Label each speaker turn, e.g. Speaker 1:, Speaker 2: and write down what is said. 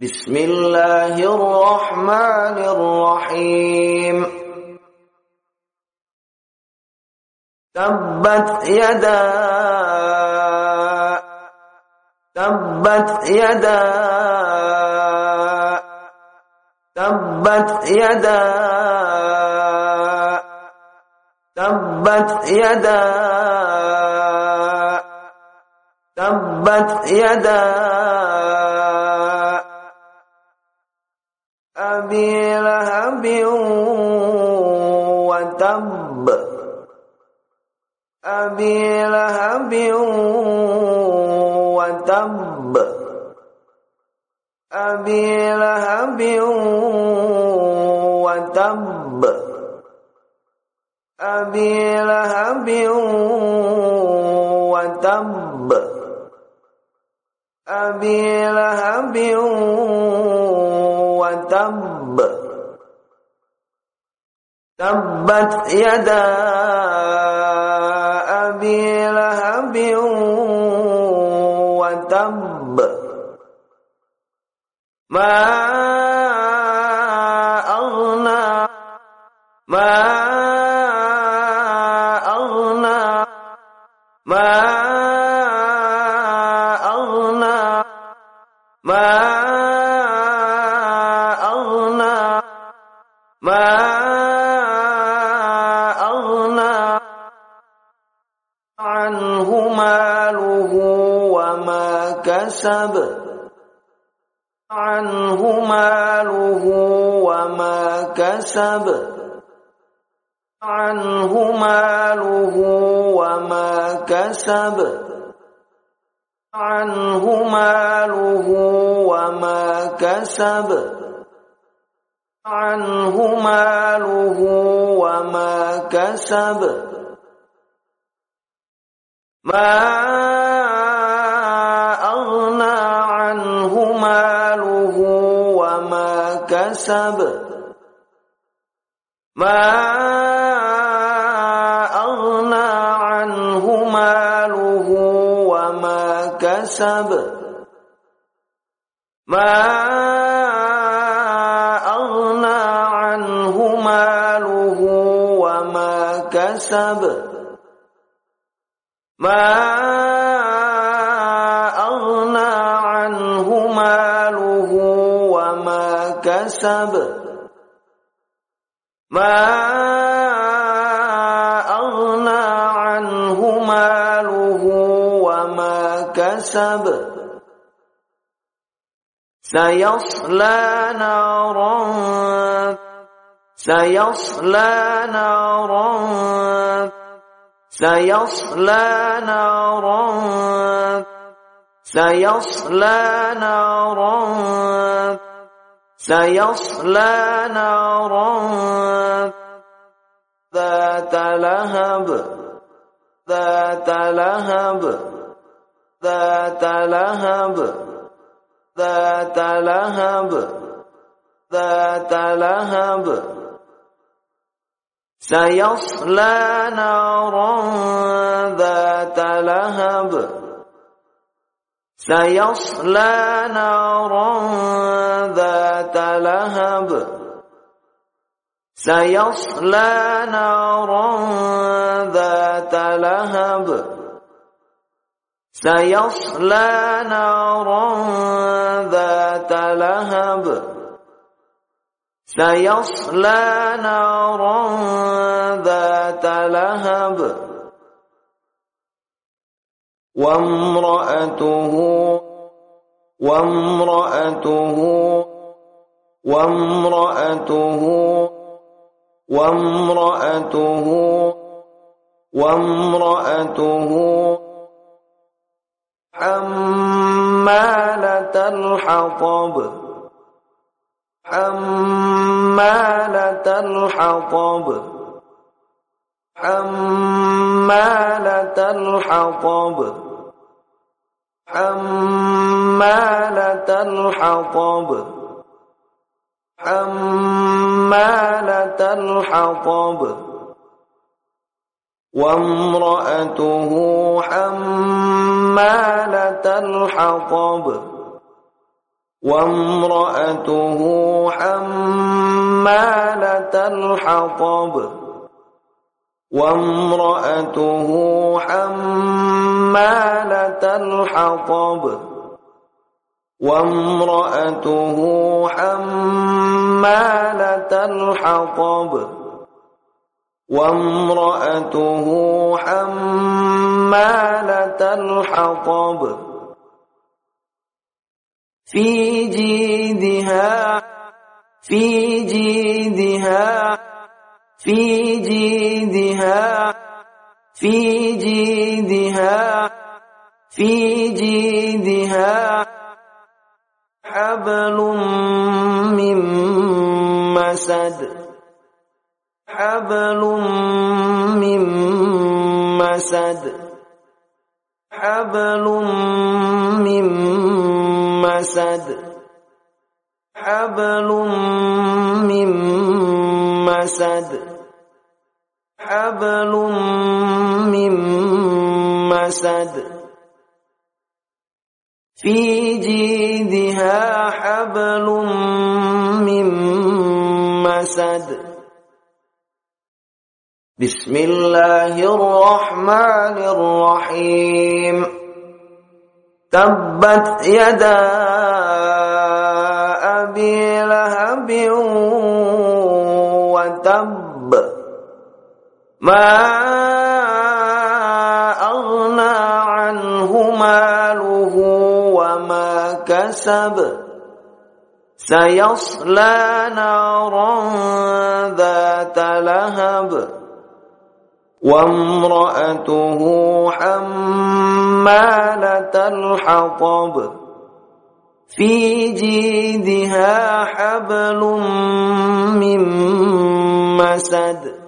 Speaker 1: بسم الله الرحمن الرحيم. تبت يدا تبت يدا تبت يدا تبت يدا تبت يدا. أبي لهب وتب. أبي لهب وتب. أبي لهب وتب. أبي لهب وتب. تبت يدا أبي لهب وتب. ما أغنى ما أغنى ما أغنى ما أغنى ما أغنى وما كسب عنه ماله وما كسب. عنه ماله وما كسب. عنه ماله وما كسب. عنه ماله وما كسب. ما وما كسب ما أغنى عنه ماله وما كسب. ما أغنى عنه ماله وما كسب. ما وما كسب ما أغنى عنه ماله وما كسب. سيصلى نارا سيصلى نارا سيصلى نارا سيصلى نارا. سيصلى نارا ذات لهب ذات لهب ذات لهب ذات لهب ذات لهب. سيصلى نارا ذات لهب سيصلى نارا ذات لهب. سيصلى نارا ذات لهب. سيصلى نارا ذات لهب. سيصلى نارا ذات لهب. وامرأته وامرأته وامرأته وامرأته وامرأته. حمالة الحطب حمالة الحطب حمالة الحطب. حمالة الحطب. حمالة الحطب. وامرأته حمالة الحطب. وامرأته حمالة الحطب. وامرأته حمالة الحطب. وامرأته حمالة الحطب. وامرأته حمالة الحطب. في جيدها في جيدها في جيدها في جيدها في جيدها. حبل من مسد حبل من مسد حبل من مسد حبل من مسد. حبل من مسد في جيدها حبل من مسد بسم الله الرحمن الرحيم تبت يدا أبي لهب ما أغنى عنه ماله وما كسب سيصلى نارا ذات لهب وامرأته حمالة الحطب في جيدها حبل من مسد